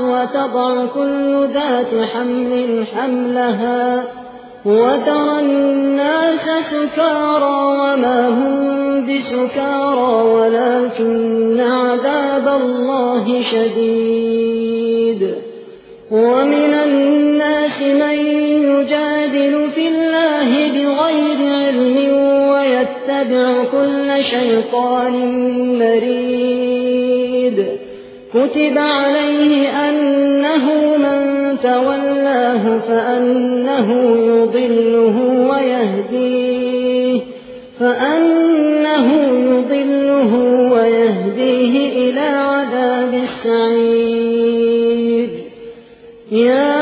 أرضعت وتضع كل ذات حمل حملها وترى الناس سكارى وما هم بسكارى ولكن عذاب الله شديد. ومن الناس من يجادل في الله بغير علم ويتبع كل شيطان مريد. كتب عليه أنه من تولاه فأنه يضله ويهديه فأنه يضله ويهديه إلى عذاب السعير. يا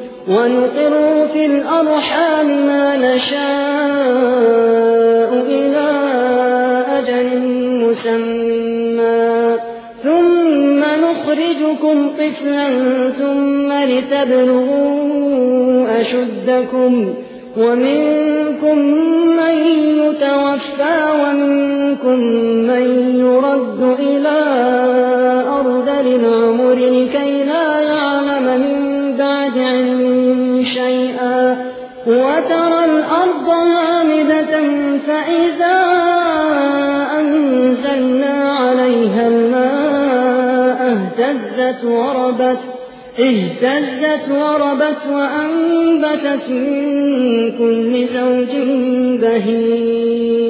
ونقر في الأرحام ما نشاء إلى أجل مسمى. ثم نخرجكم طفلا ثم لتبلغوا أشدكم. ومنكم من يتوفى ومنكم من يرد إلى أرذل العمر لكي لا يعلم من بعد علم شيئا وترى الأرض هامدة فإذا أنزلنا عليها الماء اهتزت وربت اهتزت وربت وأنبتت من كل زوج بهيج